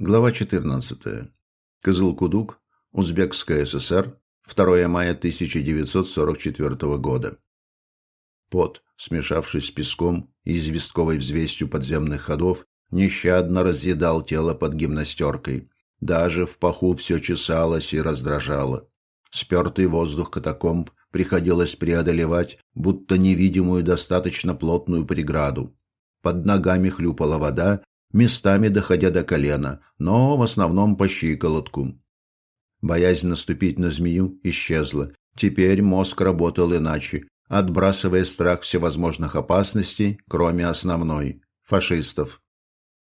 Глава 14. Кызылкудук, Узбекская ССР, 2 мая 1944 года. Пот, смешавшись с песком и известковой взвестью подземных ходов, нещадно разъедал тело под гимнастеркой. Даже в паху все чесалось и раздражало. Спертый воздух катакомб приходилось преодолевать, будто невидимую достаточно плотную преграду. Под ногами хлюпала вода, местами доходя до колена, но в основном по щиколотку. Боязнь наступить на змею исчезла. Теперь мозг работал иначе, отбрасывая страх всевозможных опасностей, кроме основной – фашистов.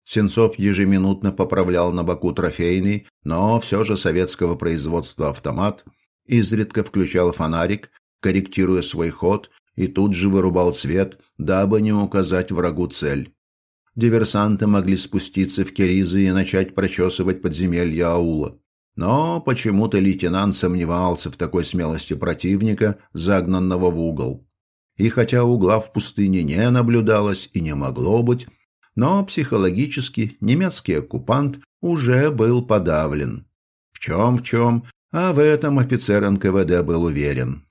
Сенцов ежеминутно поправлял на боку трофейный, но все же советского производства автомат, изредка включал фонарик, корректируя свой ход, и тут же вырубал свет, дабы не указать врагу цель диверсанты могли спуститься в Керизы и начать прочесывать подземелья аула. Но почему-то лейтенант сомневался в такой смелости противника, загнанного в угол. И хотя угла в пустыне не наблюдалось и не могло быть, но психологически немецкий оккупант уже был подавлен. В чем в чем, а в этом офицер НКВД был уверен.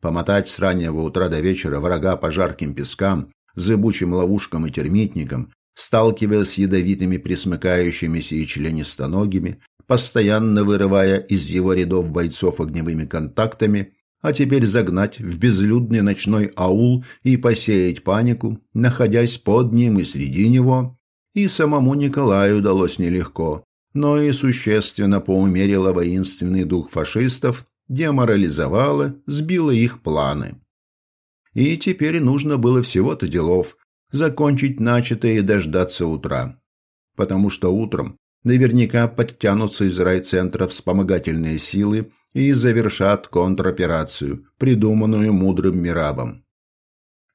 Помотать с раннего утра до вечера врага по жарким пескам зыбучим ловушкам и термитникам, сталкиваясь с ядовитыми присмыкающимися и членистоногими, постоянно вырывая из его рядов бойцов огневыми контактами, а теперь загнать в безлюдный ночной аул и посеять панику, находясь под ним и среди него, и самому Николаю удалось нелегко, но и существенно поумерило воинственный дух фашистов, деморализовало, сбило их планы. И теперь нужно было всего-то делов закончить начатое и дождаться утра. Потому что утром наверняка подтянутся из райцентра вспомогательные силы и завершат контроперацию, придуманную мудрым Мирабом.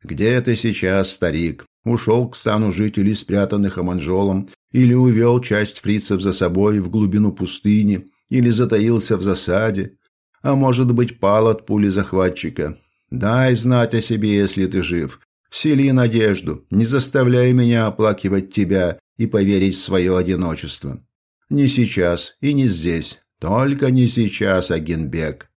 Где ты сейчас, старик? Ушел к стану жителей, спрятанных Аманжолом, или увел часть фрицев за собой в глубину пустыни, или затаился в засаде, а может быть пал от пули захватчика, Дай знать о себе, если ты жив. Всели надежду, не заставляй меня оплакивать тебя и поверить в свое одиночество. Не сейчас и не здесь, только не сейчас, Агенбек.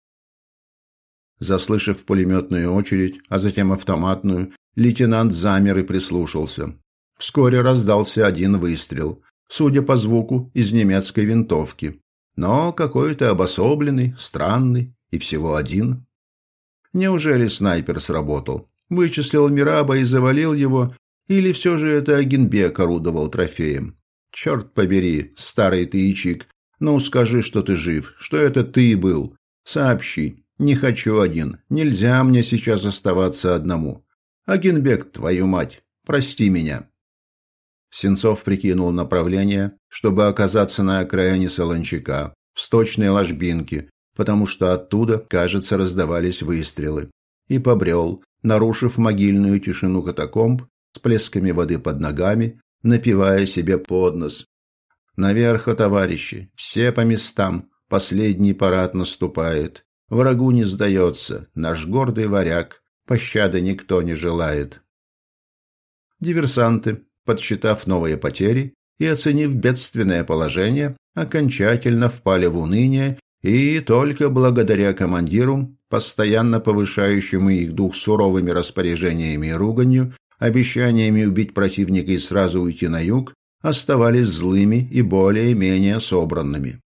Заслышав пулеметную очередь, а затем автоматную, лейтенант замер и прислушался. Вскоре раздался один выстрел, судя по звуку, из немецкой винтовки. Но какой-то обособленный, странный и всего один. Неужели снайпер сработал? Вычислил Мираба и завалил его? Или все же это Агенбек орудовал трофеем? Черт побери, старый ты ячик, ну скажи, что ты жив, что это ты был. Сообщи. Не хочу один. Нельзя мне сейчас оставаться одному. Агенбек, твою мать, прости меня. Сенцов прикинул направление, чтобы оказаться на окраине Солончака, в сточной ложбинке, потому что оттуда, кажется, раздавались выстрелы, и побрел, нарушив могильную тишину катакомб с плесками воды под ногами, напивая себе под нос. «Наверх, товарищи! Все по местам! Последний парад наступает! Врагу не сдается! Наш гордый варяг! Пощады никто не желает!» Диверсанты, подсчитав новые потери и оценив бедственное положение, окончательно впали в уныние и только благодаря командиру, постоянно повышающему их дух суровыми распоряжениями и руганью, обещаниями убить противника и сразу уйти на юг, оставались злыми и более-менее собранными.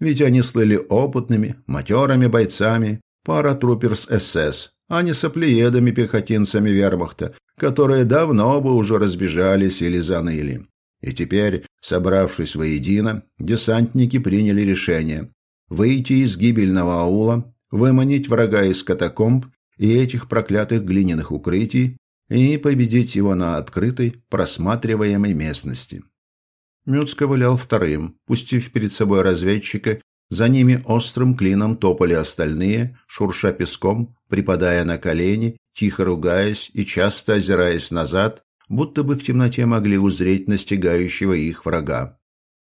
Ведь они слыли опытными, матерыми бойцами, паратрупперс СС, а не соплеедами-пехотинцами вермахта, которые давно бы уже разбежались или заныли. И теперь, собравшись воедино, десантники приняли решение выйти из гибельного аула, выманить врага из катакомб и этих проклятых глиняных укрытий и победить его на открытой, просматриваемой местности. Мюц ковылял вторым, пустив перед собой разведчика, за ними острым клином топали остальные, шурша песком, припадая на колени, тихо ругаясь и часто озираясь назад, будто бы в темноте могли узреть настигающего их врага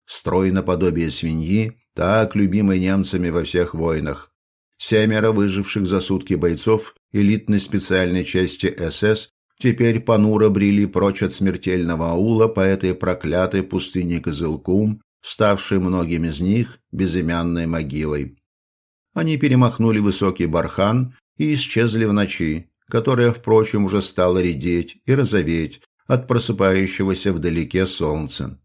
строй наподобие свиньи, так любимой немцами во всех войнах. Семеро выживших за сутки бойцов элитной специальной части СС теперь понуро брели прочь от смертельного аула по этой проклятой пустыне Кызылкум, ставшей многим из них безымянной могилой. Они перемахнули высокий бархан и исчезли в ночи, которая, впрочем, уже стала редеть и розоветь от просыпающегося вдалеке солнца.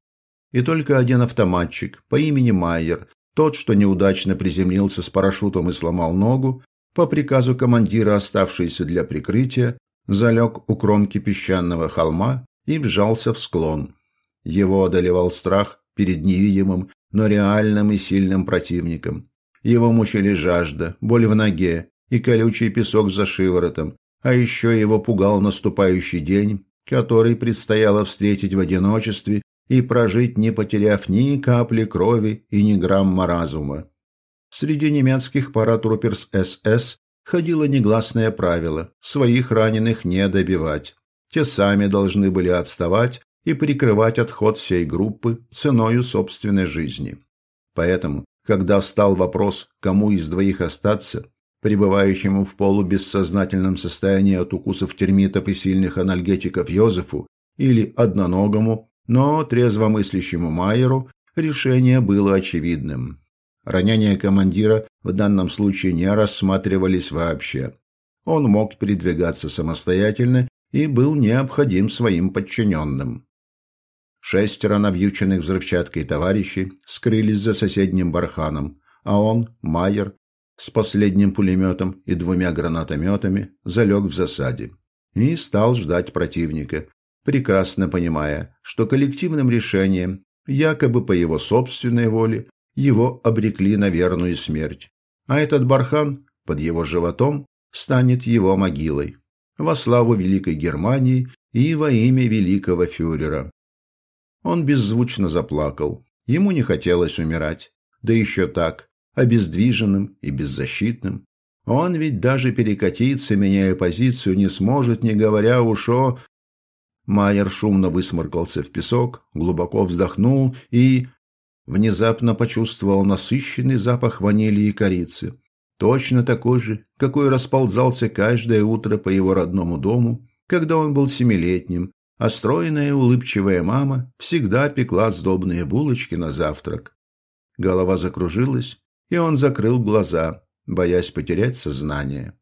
И только один автоматчик по имени Майер, тот, что неудачно приземлился с парашютом и сломал ногу, по приказу командира, оставшийся для прикрытия, залег у кромки песчаного холма и вжался в склон. Его одолевал страх перед невидимым, но реальным и сильным противником. Его мучили жажда, боль в ноге и колючий песок за шиворотом, а еще его пугал наступающий день, который предстояло встретить в одиночестве и прожить, не потеряв ни капли крови и ни грамма разума. Среди немецких паратруперс СС ходило негласное правило – своих раненых не добивать. Те сами должны были отставать и прикрывать отход всей группы ценою собственной жизни. Поэтому, когда встал вопрос, кому из двоих остаться, пребывающему в полубессознательном состоянии от укусов термитов и сильных анальгетиков Йозефу, или одноногому, но трезвомыслящему Майеру, решение было очевидным. Ранения командира в данном случае не рассматривались вообще. Он мог передвигаться самостоятельно и был необходим своим подчиненным. Шестеро навьюченных взрывчаткой товарищей скрылись за соседним барханом, а он, Майер, с последним пулеметом и двумя гранатометами залег в засаде и стал ждать противника, прекрасно понимая, что коллективным решением, якобы по его собственной воле, его обрекли на верную смерть. А этот бархан под его животом станет его могилой во славу Великой Германии и во имя великого фюрера. Он беззвучно заплакал. Ему не хотелось умирать. Да еще так, обездвиженным и беззащитным. Он ведь даже перекатиться, меняя позицию, не сможет, не говоря уж о... Майер шумно высморкался в песок, глубоко вздохнул и... Внезапно почувствовал насыщенный запах ванили и корицы. Точно такой же, какой расползался каждое утро по его родному дому, когда он был семилетним, а стройная улыбчивая мама всегда пекла сдобные булочки на завтрак. Голова закружилась, и он закрыл глаза, боясь потерять сознание.